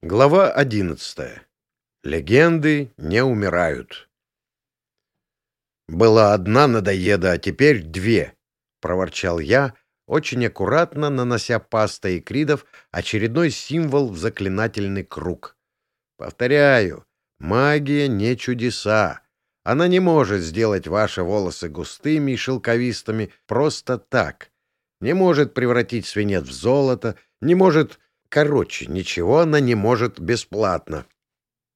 Глава одиннадцатая. Легенды не умирают. «Была одна надоеда, а теперь две», — проворчал я, очень аккуратно нанося пастой кридов очередной символ в заклинательный круг. «Повторяю, магия не чудеса. Она не может сделать ваши волосы густыми и шелковистыми просто так. Не может превратить свинец в золото, не может Короче, ничего она не может бесплатно.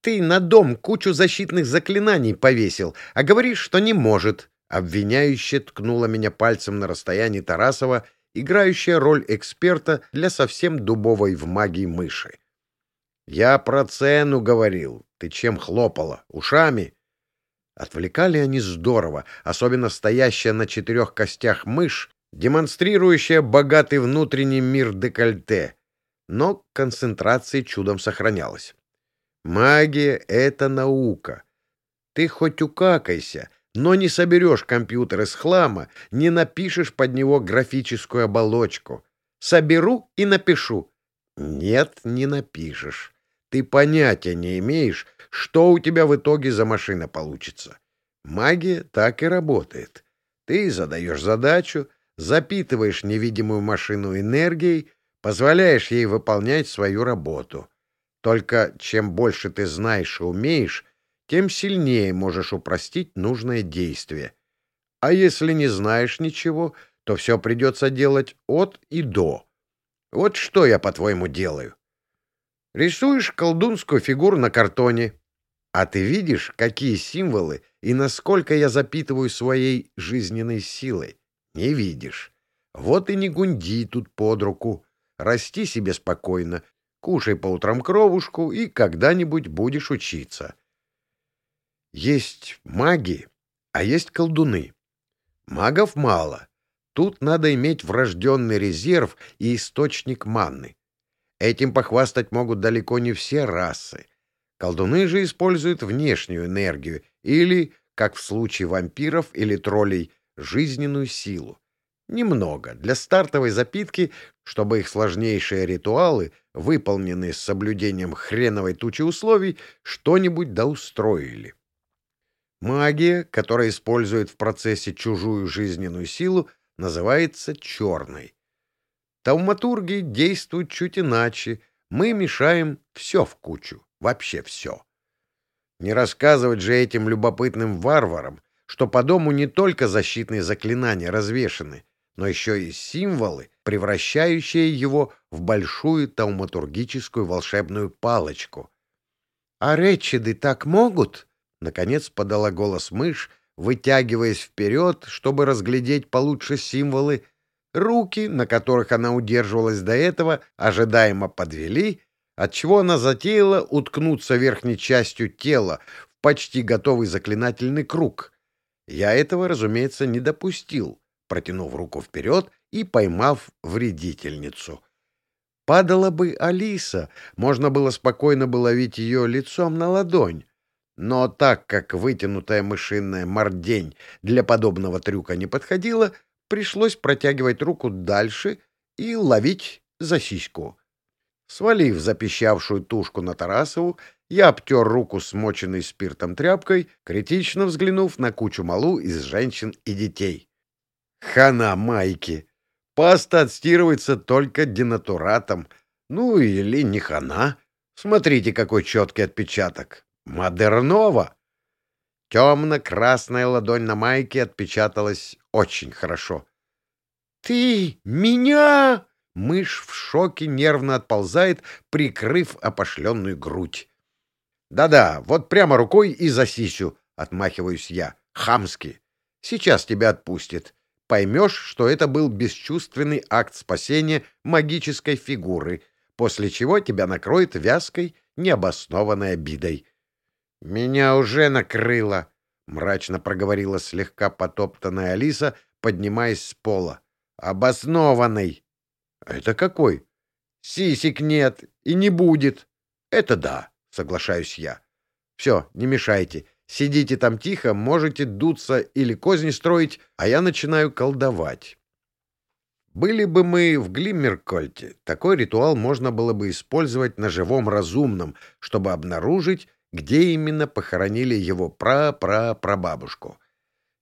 Ты на дом кучу защитных заклинаний повесил, а говоришь, что не может. Обвиняюще ткнула меня пальцем на расстоянии Тарасова, играющая роль эксперта для совсем дубовой в магии мыши. Я про цену говорил. Ты чем хлопала? Ушами? Отвлекали они здорово, особенно стоящая на четырех костях мышь, демонстрирующая богатый внутренний мир декольте — но концентрация чудом сохранялась. Магия — это наука. Ты хоть укакайся, но не соберешь компьютер из хлама, не напишешь под него графическую оболочку. Соберу и напишу. Нет, не напишешь. Ты понятия не имеешь, что у тебя в итоге за машина получится. Магия так и работает. Ты задаешь задачу, запитываешь невидимую машину энергией, позволяешь ей выполнять свою работу. Только чем больше ты знаешь и умеешь, тем сильнее можешь упростить нужное действие. А если не знаешь ничего, то все придется делать от и до. Вот что я, по-твоему, делаю? Рисуешь колдунскую фигуру на картоне, а ты видишь, какие символы и насколько я запитываю своей жизненной силой? Не видишь. Вот и не гунди тут под руку. Расти себе спокойно, кушай по утрам кровушку, и когда-нибудь будешь учиться. Есть маги, а есть колдуны. Магов мало. Тут надо иметь врожденный резерв и источник манны. Этим похвастать могут далеко не все расы. Колдуны же используют внешнюю энергию или, как в случае вампиров или троллей, жизненную силу. Немного, для стартовой запитки, чтобы их сложнейшие ритуалы, выполненные с соблюдением хреновой тучи условий, что-нибудь доустроили. Магия, которая использует в процессе чужую жизненную силу, называется черной. Тауматурги действуют чуть иначе. Мы мешаем все в кучу, вообще все. Не рассказывать же этим любопытным варварам, что по дому не только защитные заклинания развешаны, но еще и символы, превращающие его в большую тауматургическую волшебную палочку. — А речиды так могут? — наконец подала голос мышь, вытягиваясь вперед, чтобы разглядеть получше символы. Руки, на которых она удерживалась до этого, ожидаемо подвели, отчего она затеяла уткнуться верхней частью тела в почти готовый заклинательный круг. Я этого, разумеется, не допустил протянув руку вперед и поймав вредительницу. Падала бы Алиса, можно было спокойно бы ловить ее лицом на ладонь. Но так как вытянутая мышиная мордень для подобного трюка не подходила, пришлось протягивать руку дальше и ловить за сиську. Свалив запищавшую тушку на Тарасову, я обтер руку смоченной спиртом тряпкой, критично взглянув на кучу малу из женщин и детей. Хана майки. Паста отстирывается только денатуратом. Ну или не хана. Смотрите, какой четкий отпечаток. Модернова. Темно-красная ладонь на майке отпечаталась очень хорошо. «Ты меня!» Мышь в шоке нервно отползает, прикрыв опошленную грудь. «Да-да, вот прямо рукой и за сисю», — отмахиваюсь я, хамски. «Сейчас тебя отпустит поймешь, что это был бесчувственный акт спасения магической фигуры, после чего тебя накроет вязкой, необоснованной обидой. — Меня уже накрыло, — мрачно проговорила слегка потоптанная Алиса, поднимаясь с пола. — Обоснованный. — Это какой? — Сисик нет и не будет. — Это да, соглашаюсь я. — Все, не мешайте. Сидите там тихо, можете дуться или козни строить, а я начинаю колдовать. Были бы мы в Глиммеркольте, такой ритуал можно было бы использовать на живом разумном, чтобы обнаружить, где именно похоронили его пра-пра-прабабушку.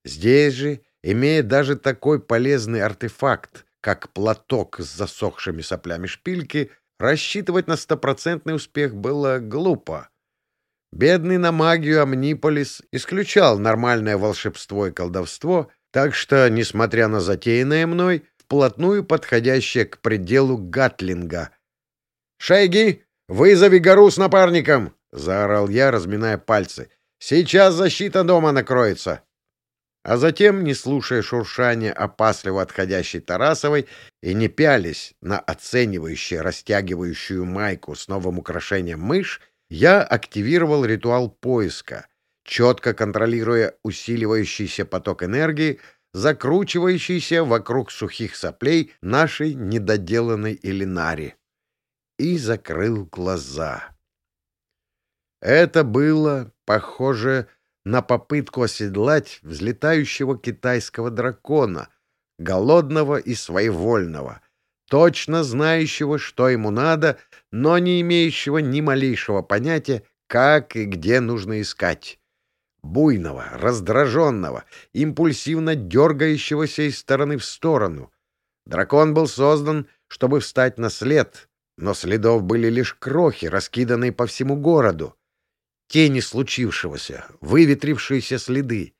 Здесь же, имея даже такой полезный артефакт, как платок с засохшими соплями шпильки, рассчитывать на стопроцентный успех было глупо. Бедный на магию Амниполис исключал нормальное волшебство и колдовство, так что, несмотря на затеянное мной, вплотную подходящее к пределу Гатлинга. «Шейги, вызови гору с напарником!» — заорал я, разминая пальцы. «Сейчас защита дома накроется!» А затем, не слушая шуршания опасливо отходящей Тарасовой и не пялись на оценивающую, растягивающую майку с новым украшением мышь, я активировал ритуал поиска, четко контролируя усиливающийся поток энергии, закручивающийся вокруг сухих соплей нашей недоделанной Элинари. И закрыл глаза. Это было похоже на попытку оседлать взлетающего китайского дракона, голодного и своевольного, точно знающего, что ему надо, но не имеющего ни малейшего понятия, как и где нужно искать. Буйного, раздраженного, импульсивно дергающегося из стороны в сторону. Дракон был создан, чтобы встать на след, но следов были лишь крохи, раскиданные по всему городу. Тени случившегося, выветрившиеся следы.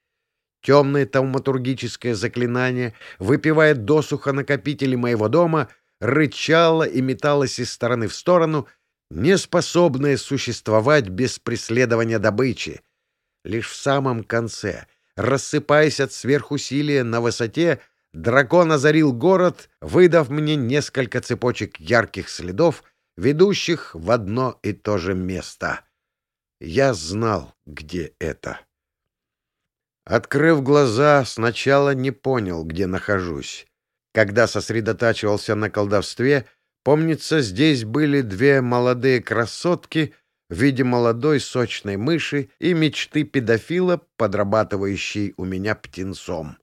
Темное тауматургическое заклинание, выпивая досуха накопители моего дома — рычала и металась из стороны в сторону, не способная существовать без преследования добычи. Лишь в самом конце, рассыпаясь от сверхусилия на высоте, дракон озарил город, выдав мне несколько цепочек ярких следов, ведущих в одно и то же место. Я знал, где это. Открыв глаза, сначала не понял, где нахожусь. Когда сосредотачивался на колдовстве, помнится, здесь были две молодые красотки в виде молодой сочной мыши и мечты педофила, подрабатывающей у меня птенцом.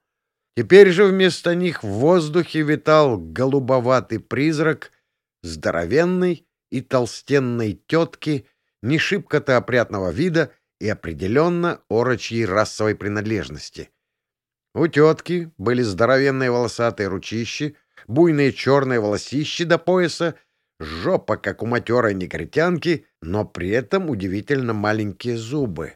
Теперь же вместо них в воздухе витал голубоватый призрак здоровенной и толстенной тетки, не шибко-то опрятного вида и определенно орочьей расовой принадлежности — у тетки были здоровенные волосатые ручищи, буйные черные волосищи до пояса, жопа, как у матерой негритянки, но при этом удивительно маленькие зубы.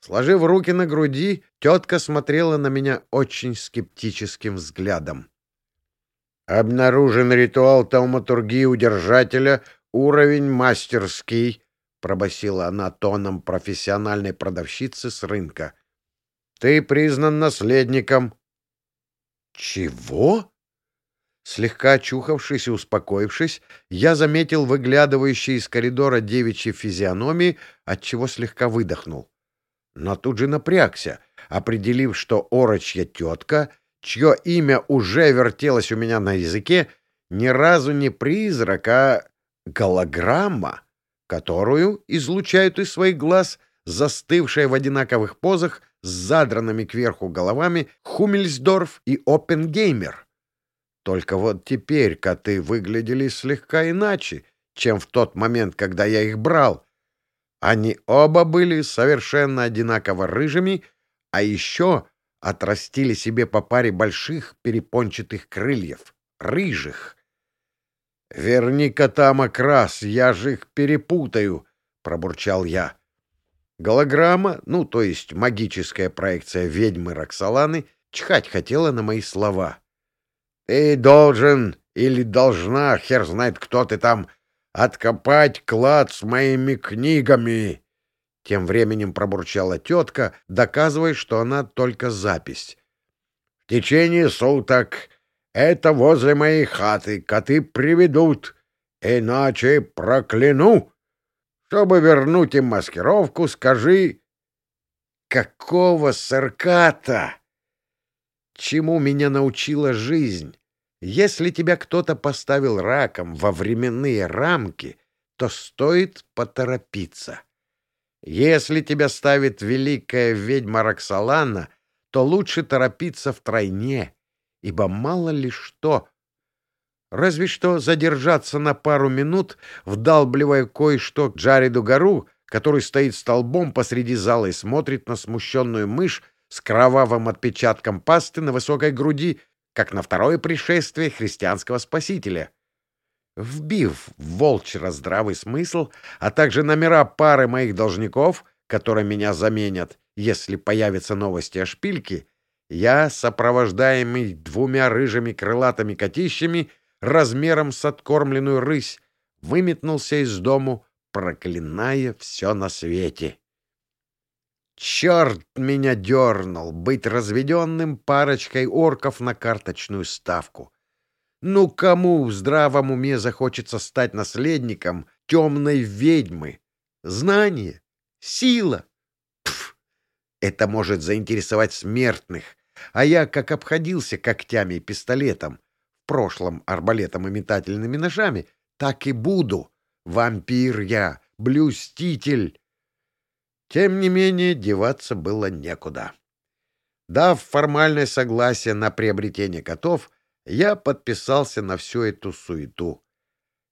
Сложив руки на груди, тетка смотрела на меня очень скептическим взглядом. «Обнаружен ритуал тауматургии удержателя, уровень мастерский», — пробасила она тоном профессиональной продавщицы с рынка. Ты признан наследником. Чего? Слегка очухавшись и успокоившись, я заметил выглядывающий из коридора девичьей физиономии, отчего слегка выдохнул. Но тут же напрягся, определив, что орочья тетка, чье имя уже вертелось у меня на языке, ни разу не призрак, а голограмма, которую излучают из своих глаз застывшая в одинаковых позах с задранными кверху головами Хумельсдорф и Оппенгеймер. Только вот теперь коты выглядели слегка иначе, чем в тот момент, когда я их брал. Они оба были совершенно одинаково рыжими, а еще отрастили себе по паре больших перепончатых крыльев, рыжих. «Верни котам окрас, я же их перепутаю», — пробурчал я. Голограмма, ну, то есть магическая проекция ведьмы Роксоланы, чхать хотела на мои слова. «Ты должен или должна, хер знает кто ты там, откопать клад с моими книгами!» Тем временем пробурчала тетка, доказывая, что она только запись. «В течение суток это возле моей хаты коты приведут, иначе прокляну!» Чтобы вернуть им маскировку, скажи... Какого сырката? Чему меня научила жизнь? Если тебя кто-то поставил раком во временные рамки, то стоит поторопиться. Если тебя ставит великая ведьма Роксолана, то лучше торопиться втройне, ибо мало ли что, Разве что задержаться на пару минут, вдалбливая кое-что к Джареду Гару, который стоит столбом посреди зала и смотрит на смущенную мышь с кровавым отпечатком пасты на высокой груди, как на второе пришествие христианского спасителя. Вбив в волчья здравый смысл, а также номера пары моих должников, которые меня заменят, если появятся новости о шпильке, я, сопровождаемый двумя рыжими крылатыми котищами, размером с откормленную рысь, выметнулся из дому, проклиная все на свете. Черт меня дернул быть разведенным парочкой орков на карточную ставку. Ну кому в здравом уме захочется стать наследником темной ведьмы? Знание? Сила? Пф, это может заинтересовать смертных, а я как обходился когтями и пистолетом, прошлом арбалетом и метательными ножами, так и буду. Вампир я, блюститель. Тем не менее, деваться было некуда. Дав формальное согласие на приобретение котов, я подписался на всю эту суету.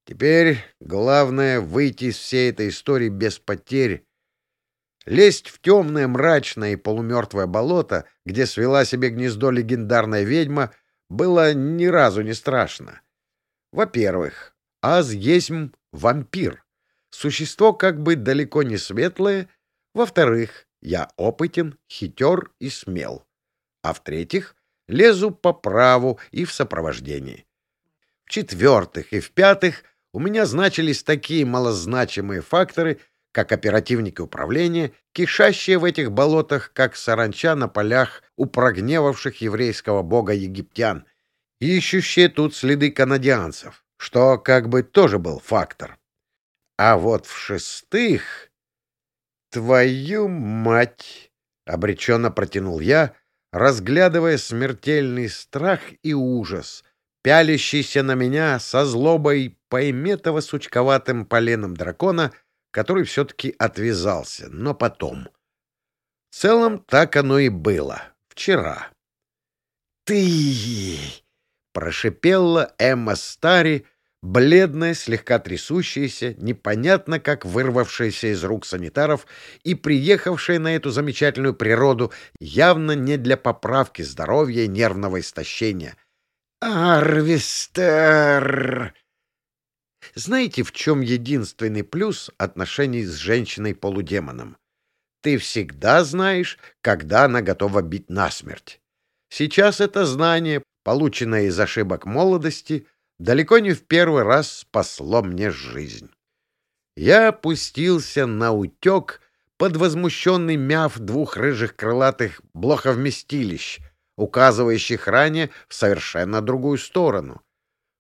Теперь главное — выйти из всей этой истории без потерь Лезть в темное, мрачное и полумертвое болото, где свела себе гнездо легендарная ведьма, было ни разу не страшно. Во-первых, Аз есть вампир. Существо как бы далеко не светлое. Во-вторых, я опытен, хитер и смел. А в-третьих, лезу по праву и в сопровождении. В-четвертых и в-пятых, у меня значились такие малозначимые факторы, как оперативники управления, кишащие в этих болотах, как саранча на полях у прогневавших еврейского бога египтян, ищущие тут следы канадианцев, что как бы тоже был фактор. А вот в-шестых... «Твою мать!» — обреченно протянул я, разглядывая смертельный страх и ужас, пялящийся на меня со злобой поиметого сучковатым поленом дракона — который все-таки отвязался, но потом. В целом так оно и было. Вчера. «Ты!» — прошипела Эмма Стари, бледная, слегка трясущаяся, непонятно как вырвавшаяся из рук санитаров и приехавшая на эту замечательную природу явно не для поправки здоровья и нервного истощения. «Арвистер!» Знаете, в чем единственный плюс отношений с женщиной-полудемоном? Ты всегда знаешь, когда она готова бить насмерть. Сейчас это знание, полученное из ошибок молодости, далеко не в первый раз спасло мне жизнь. Я опустился на утек под возмущенный мяв двух рыжих крылатых блоховместилищ, указывающих ранее в совершенно другую сторону —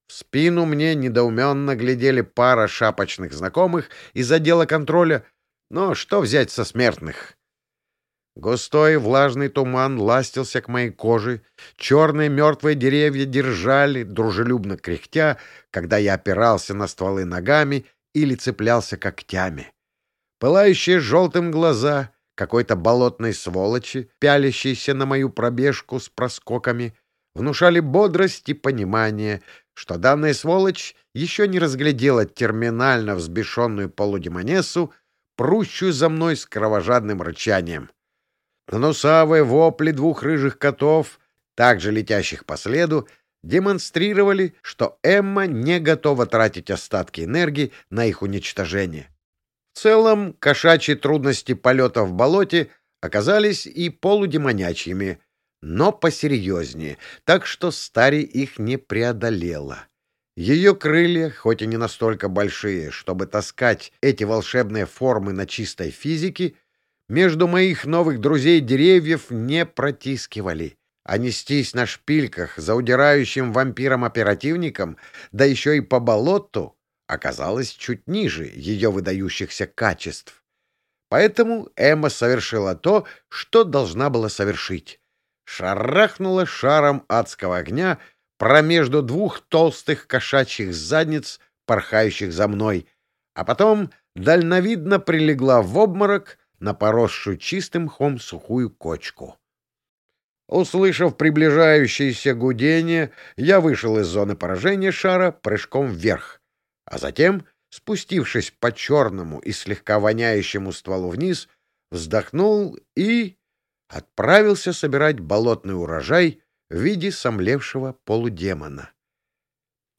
в спину мне недоуменно глядели пара шапочных знакомых из отдела контроля. Но что взять со смертных? Густой влажный туман ластился к моей коже, черные мертвые деревья держали, дружелюбно кряхтя, когда я опирался на стволы ногами или цеплялся когтями. Пылающие желтым глаза какой-то болотной сволочи, пялящейся на мою пробежку с проскоками, внушали бодрость и понимание, что данная сволочь еще не разглядела терминально взбешенную полудемонессу, прущую за мной с кровожадным рычанием. Гнусавые вопли двух рыжих котов, также летящих по следу, демонстрировали, что Эмма не готова тратить остатки энергии на их уничтожение. В целом, кошачьи трудности полета в болоте оказались и полудемонячьими — но посерьезнее, так что Стари их не преодолела. Ее крылья, хоть и не настолько большие, чтобы таскать эти волшебные формы на чистой физике, между моих новых друзей деревьев не протискивали. А нестись на шпильках за удирающим вампиром-оперативником, да еще и по болоту, оказалось чуть ниже ее выдающихся качеств. Поэтому Эмма совершила то, что должна была совершить шарахнула шаром адского огня промежду двух толстых кошачьих задниц, порхающих за мной, а потом дальновидно прилегла в обморок на поросшую чистым хом сухую кочку. Услышав приближающееся гудение, я вышел из зоны поражения шара прыжком вверх, а затем, спустившись по черному и слегка воняющему стволу вниз, вздохнул и отправился собирать болотный урожай в виде сомлевшего полудемона.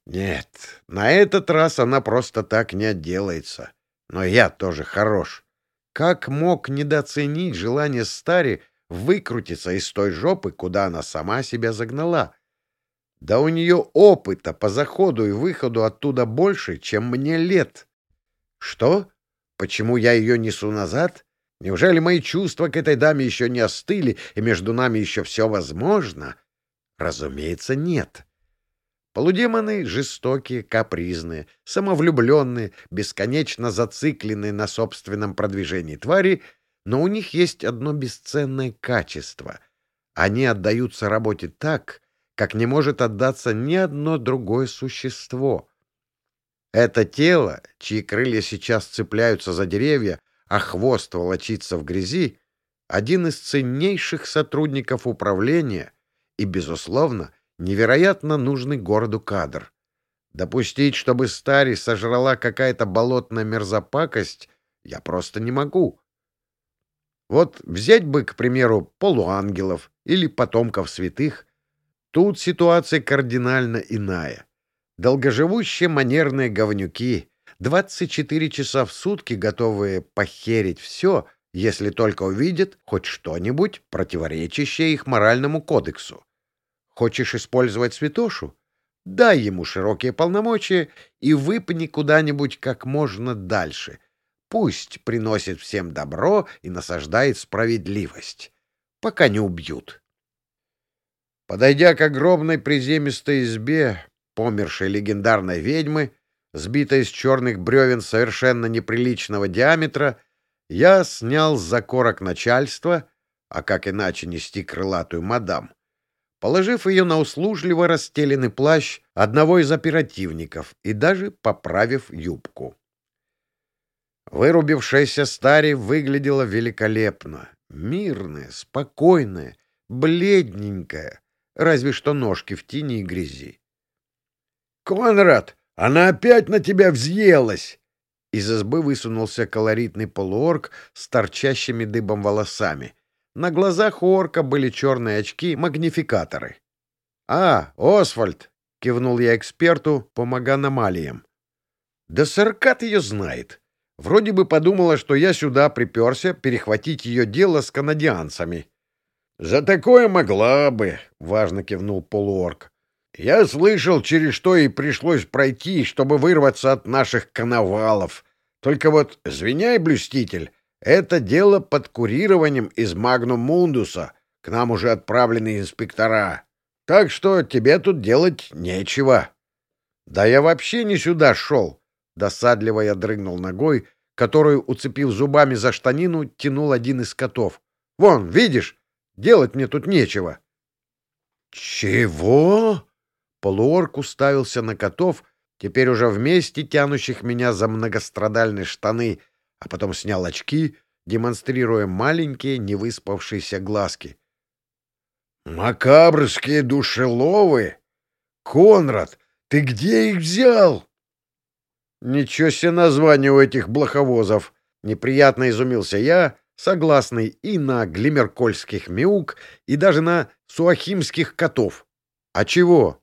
Нет, на этот раз она просто так не отделается. Но я тоже хорош. Как мог недооценить желание Стари выкрутиться из той жопы, куда она сама себя загнала? Да у нее опыта по заходу и выходу оттуда больше, чем мне лет. Что? Почему я ее несу назад? Неужели мои чувства к этой даме еще не остыли, и между нами еще все возможно? Разумеется, нет. Полудемоны жестокие, капризные, самовлюбленные, бесконечно зацикленные на собственном продвижении твари, но у них есть одно бесценное качество. Они отдаются работе так, как не может отдаться ни одно другое существо. Это тело, чьи крылья сейчас цепляются за деревья, а хвост волочится в грязи, один из ценнейших сотрудников управления и, безусловно, невероятно нужный городу кадр. Допустить, чтобы Стари сожрала какая-то болотная мерзопакость, я просто не могу. Вот взять бы, к примеру, полуангелов или потомков святых. Тут ситуация кардинально иная. Долгоживущие манерные говнюки, 24 часа в сутки готовые похерить все, если только увидят хоть что-нибудь, противоречащее их моральному кодексу. Хочешь использовать святошу? Дай ему широкие полномочия и выпни куда-нибудь как можно дальше. Пусть приносит всем добро и насаждает справедливость, пока не убьют. Подойдя к огромной приземистой избе помершей легендарной ведьмы, сбитой из черных бревен совершенно неприличного диаметра, я снял закорок начальства, а как иначе нести крылатую мадам, положив ее на услужливо расстеленный плащ одного из оперативников и даже поправив юбку. Вырубившаяся Стари выглядела великолепно, мирная, спокойная, бледненькая, разве что ножки в тени и грязи. — Конрад, она опять на тебя взъелась! Из избы высунулся колоритный полуорг с торчащими дыбом волосами — на глазах у орка были черные очки-магнификаторы. «А, Освальд!» — кивнул я эксперту по маганомалиям. «Да Саркат ее знает. Вроде бы подумала, что я сюда приперся перехватить ее дело с канадианцами». «За такое могла бы», — важно кивнул полуорк. «Я слышал, через что ей пришлось пройти, чтобы вырваться от наших коновалов. Только вот, звеняй, блюститель, это дело под курированием из Магнум Мундуса. К нам уже отправлены инспектора. Так что тебе тут делать нечего. Да я вообще не сюда шел. Досадливо я дрыгнул ногой, которую, уцепив зубами за штанину, тянул один из котов. Вон, видишь, делать мне тут нечего. Чего? Полуорк уставился на котов, теперь уже вместе тянущих меня за многострадальные штаны, а потом снял очки, демонстрируя маленькие невыспавшиеся глазки. «Макабрские душеловы? Конрад, ты где их взял?» «Ничего себе название у этих блоховозов!» — неприятно изумился я, согласный и на глимеркольских мяук, и даже на суахимских котов. «А чего?»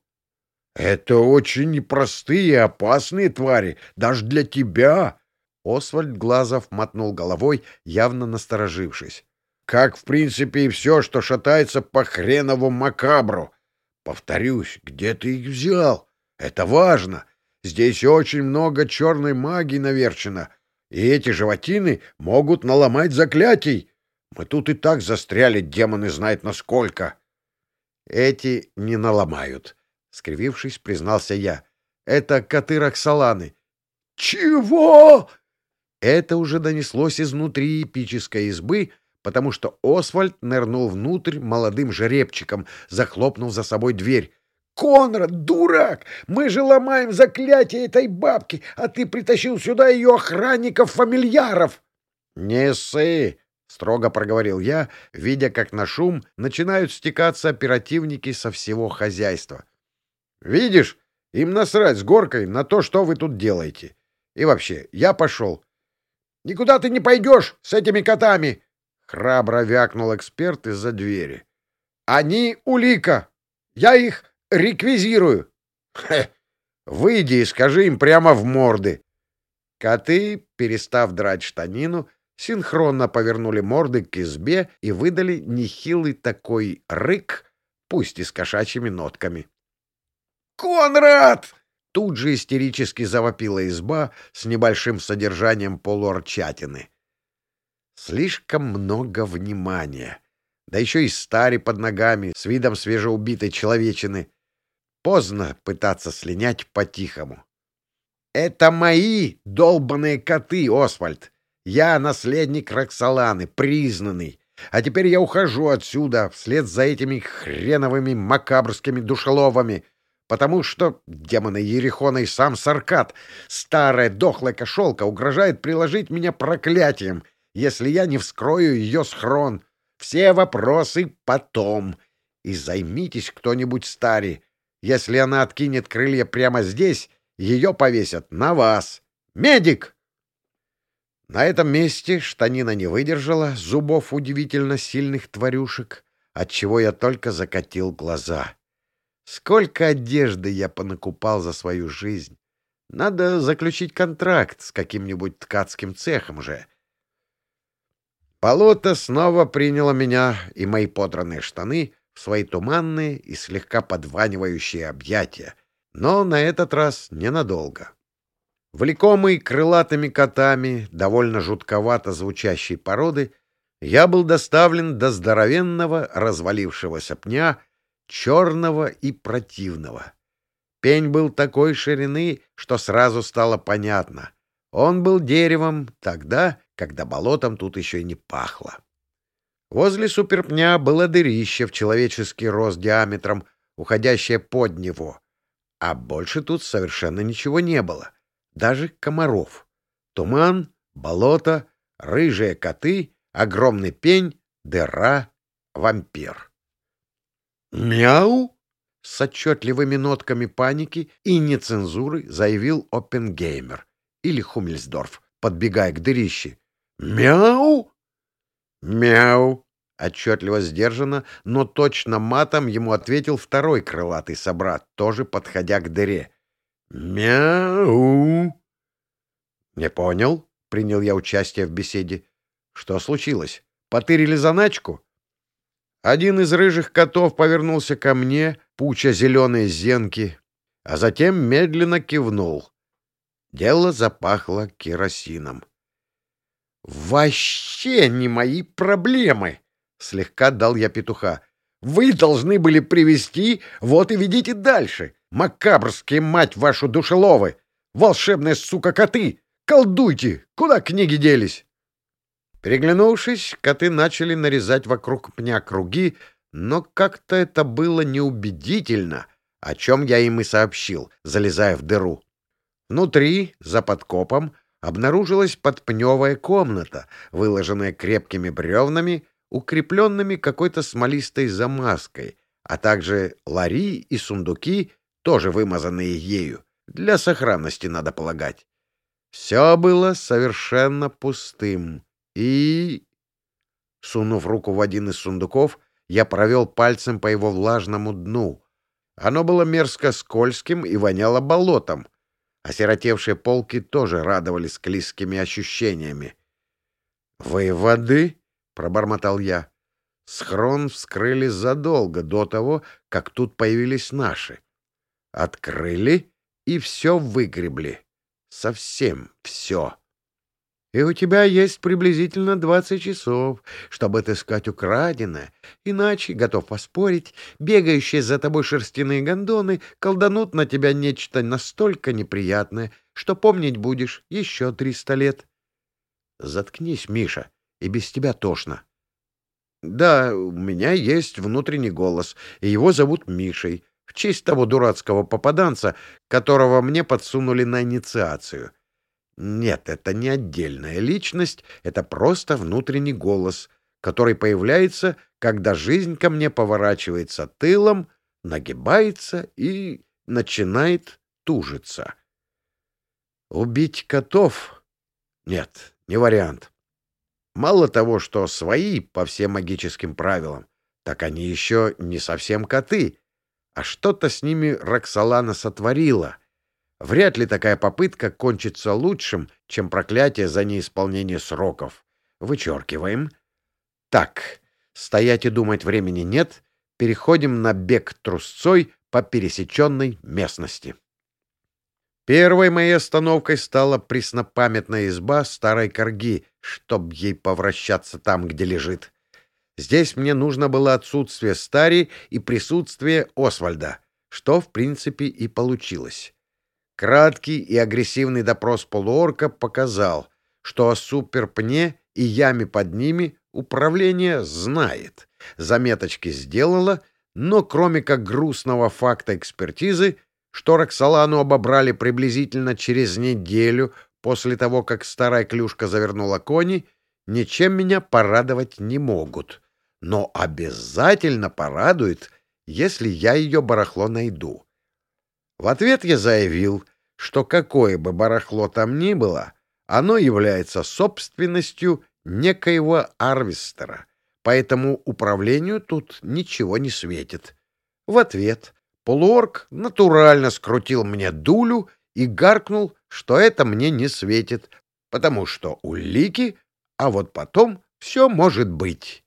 «Это очень непростые и опасные твари, даже для тебя!» Освальд Глазов мотнул головой, явно насторожившись. «Как, в принципе, и все, что шатается по хренову макабру. Повторюсь, где ты их взял? Это важно. Здесь очень много черной магии наверчено, и эти животины могут наломать заклятий. Мы тут и так застряли, демоны знает насколько». «Эти не наломают», — скривившись, признался я. «Это коты Роксоланы». «Чего?» Это уже донеслось изнутри эпической избы, потому что Освальд нырнул внутрь молодым жеребчиком, захлопнув за собой дверь. «Конрад, дурак! Мы же ломаем заклятие этой бабки, а ты притащил сюда ее охранников-фамильяров!» «Не ссы!» — строго проговорил я, видя, как на шум начинают стекаться оперативники со всего хозяйства. «Видишь, им насрать с горкой на то, что вы тут делаете. И вообще, я пошел». «Никуда ты не пойдешь с этими котами!» — храбро вякнул эксперт из-за двери. «Они улика! Я их реквизирую!» «Хе! Выйди и скажи им прямо в морды!» Коты, перестав драть штанину, синхронно повернули морды к избе и выдали нехилый такой рык, пусть и с кошачьими нотками. «Конрад!» Тут же истерически завопила изба с небольшим содержанием полуорчатины. Слишком много внимания. Да еще и стари под ногами, с видом свежеубитой человечины. Поздно пытаться слинять по-тихому. «Это мои долбаные коты, Освальд!» Я наследник Роксоланы, признанный. А теперь я ухожу отсюда вслед за этими хреновыми макабрскими душеловами, потому что, демоны Ерехона и сам Саркат, старая дохлая кошелка угрожает приложить меня проклятием, если я не вскрою ее схрон. Все вопросы потом. И займитесь кто-нибудь стари. Если она откинет крылья прямо здесь, ее повесят на вас. Медик! На этом месте штанина не выдержала зубов удивительно сильных тварюшек, отчего я только закатил глаза. Сколько одежды я понакупал за свою жизнь! Надо заключить контракт с каким-нибудь ткацким цехом же. Болото снова приняло меня и мои подранные штаны в свои туманные и слегка подванивающие объятия, но на этот раз ненадолго. Влекомый крылатыми котами, довольно жутковато звучащей породы, я был доставлен до здоровенного развалившегося пня, черного и противного. Пень был такой ширины, что сразу стало понятно. Он был деревом тогда, когда болотом тут еще и не пахло. Возле суперпня было дырище в человеческий рост диаметром, уходящее под него, а больше тут совершенно ничего не было даже комаров. Туман, болото, рыжие коты, огромный пень, дыра, вампир. «Мяу!» — с отчетливыми нотками паники и нецензуры заявил Оппенгеймер или Хумельсдорф, подбегая к дырище. «Мяу!» «Мяу!» — отчетливо сдержанно, но точно матом ему ответил второй крылатый собрат, тоже подходя к дыре. «Мяу!» «Не понял?» — принял я участие в беседе. «Что случилось? Потырили заначку?» Один из рыжих котов повернулся ко мне, пуча зеленые зенки, а затем медленно кивнул. Дело запахло керосином. «Вообще не мои проблемы!» — слегка дал я петуха. «Вы должны были привести, вот и ведите дальше. Макабрские, мать вашу, душеловы! Волшебные, сука, коты! Колдуйте! Куда книги делись?» Переглянувшись, коты начали нарезать вокруг пня круги, но как-то это было неубедительно, о чем я им и сообщил, залезая в дыру. Внутри, за подкопом, обнаружилась подпневая комната, выложенная крепкими бревнами, укрепленными какой-то смолистой замазкой, а также лари и сундуки тоже вымазанные ею. Для сохранности, надо полагать. Все было совершенно пустым. И... Сунув руку в один из сундуков, я провел пальцем по его влажному дну. Оно было мерзко скользким и воняло болотом. Осиротевшие полки тоже радовали склизкими ощущениями. «Выводы?» — пробормотал я. Схрон вскрыли задолго до того, как тут появились наши. Открыли и все выгребли. Совсем все. И у тебя есть приблизительно двадцать часов, чтобы отыскать украденное. Иначе, готов поспорить, бегающие за тобой шерстяные гондоны колданут на тебя нечто настолько неприятное, что помнить будешь еще триста лет. Заткнись, Миша, и без тебя тошно. Да, у меня есть внутренний голос, и его зовут Мишей в честь того дурацкого попаданца, которого мне подсунули на инициацию. Нет, это не отдельная личность, это просто внутренний голос, который появляется, когда жизнь ко мне поворачивается тылом, нагибается и начинает тужиться. Убить котов? Нет, не вариант. Мало того, что свои по всем магическим правилам, так они еще не совсем коты, а что-то с ними Роксолана сотворила. Вряд ли такая попытка кончится лучшим, чем проклятие за неисполнение сроков. Вычеркиваем. Так, стоять и думать времени нет. Переходим на бег трусцой по пересеченной местности. Первой моей остановкой стала преснопамятная изба старой корги, чтоб ей повращаться там, где лежит. Здесь мне нужно было отсутствие Стари и присутствие Освальда, что, в принципе, и получилось. Краткий и агрессивный допрос полуорка показал, что о суперпне и яме под ними управление знает. Заметочки сделала, но кроме как грустного факта экспертизы, что Роксолану обобрали приблизительно через неделю после того, как старая клюшка завернула кони, ничем меня порадовать не могут. Но обязательно порадует, если я ее барахло найду. В ответ я заявил, что какое бы барахло там ни было, оно является собственностью некоего арвистера, поэтому управлению тут ничего не светит. В ответ полуорг натурально скрутил мне дулю и гаркнул, что это мне не светит, потому что улики, а вот потом все может быть.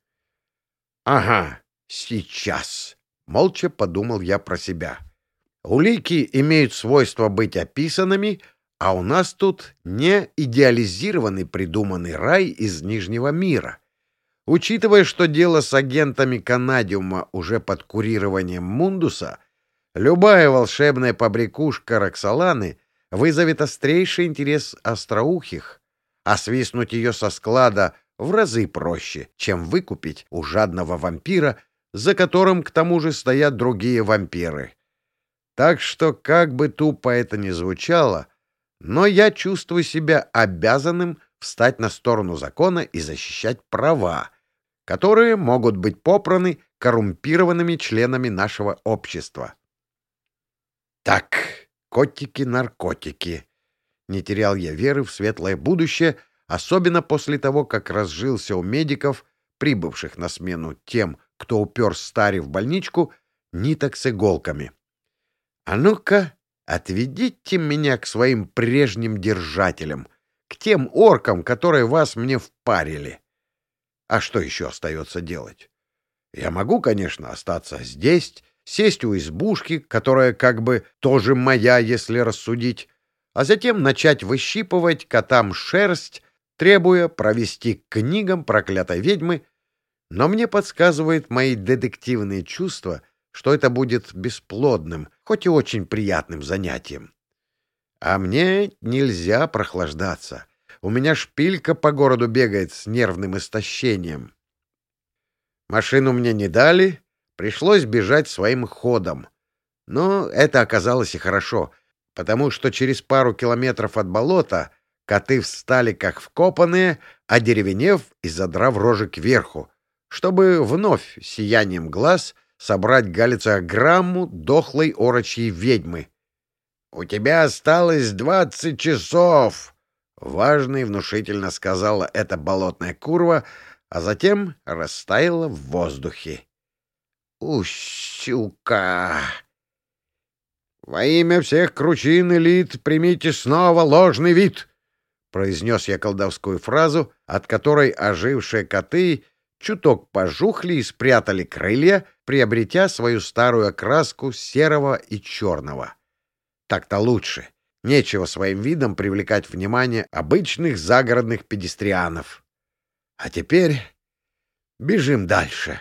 Ага, сейчас, молча подумал я про себя. Улики имеют свойство быть описанными, а у нас тут не идеализированный придуманный рай из Нижнего мира. Учитывая, что дело с агентами Канадиума уже под курированием Мундуса, любая волшебная побрякушка Роксоланы вызовет острейший интерес остроухих, а свистнуть ее со склада в разы проще, чем выкупить у жадного вампира, за которым к тому же стоят другие вампиры. Так что, как бы тупо это ни звучало, но я чувствую себя обязанным встать на сторону закона и защищать права, которые могут быть попраны коррумпированными членами нашего общества. Так, котики-наркотики. Не терял я веры в светлое будущее, особенно после того, как разжился у медиков, прибывших на смену тем, кто упер Стари в больничку, ниток с иголками. А ну-ка, отведите меня к своим прежним держателям, к тем оркам, которые вас мне впарили. А что еще остается делать? Я могу, конечно, остаться здесь, сесть у избушки, которая как бы тоже моя, если рассудить, а затем начать выщипывать котам шерсть, требуя провести к книгам проклятой ведьмы, но мне подсказывают мои детективные чувства, что это будет бесплодным, хоть и очень приятным занятием. А мне нельзя прохлаждаться. У меня шпилька по городу бегает с нервным истощением. Машину мне не дали, пришлось бежать своим ходом. Но это оказалось и хорошо, потому что через пару километров от болота коты встали как вкопанные, одеревенев и задрав рожи кверху, чтобы вновь сиянием глаз собрать галлициограмму дохлой орочьей ведьмы. — У тебя осталось двадцать часов! — важно и внушительно сказала эта болотная курва, а затем растаяла в воздухе. — Ущука! — Во имя всех кручин элит примите снова ложный вид! — произнес я колдовскую фразу, от которой ожившие коты чуток пожухли и спрятали крылья, приобретя свою старую окраску серого и черного. Так-то лучше. Нечего своим видом привлекать внимание обычных загородных педестрианов. А теперь бежим дальше.